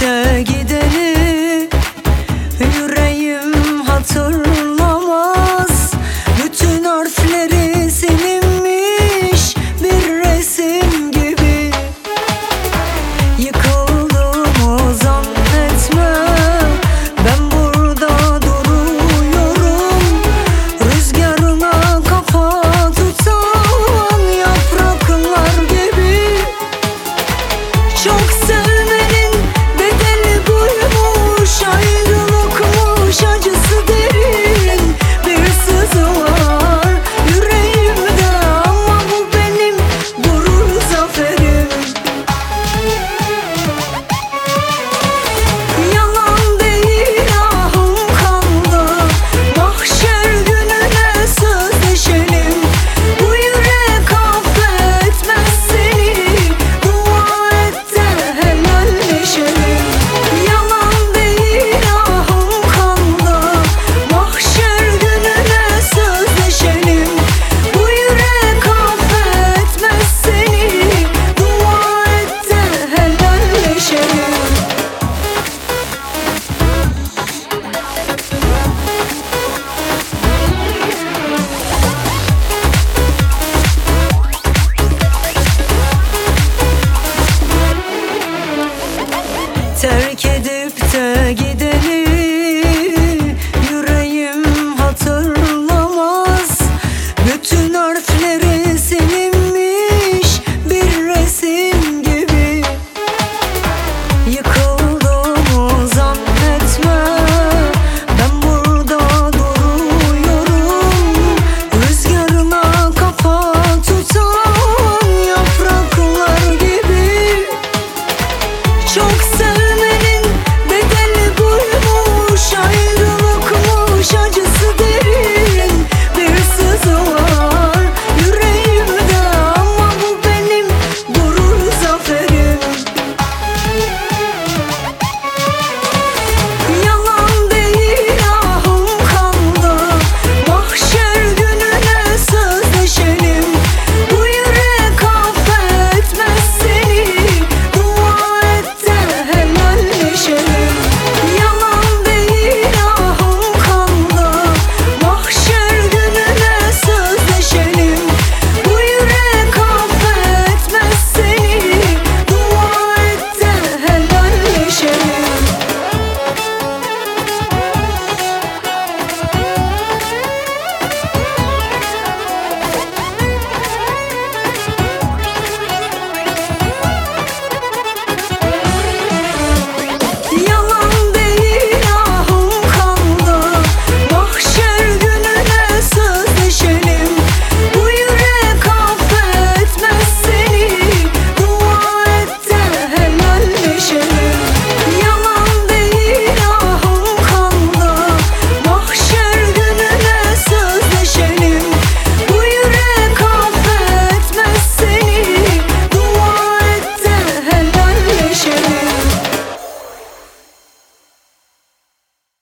de gideni de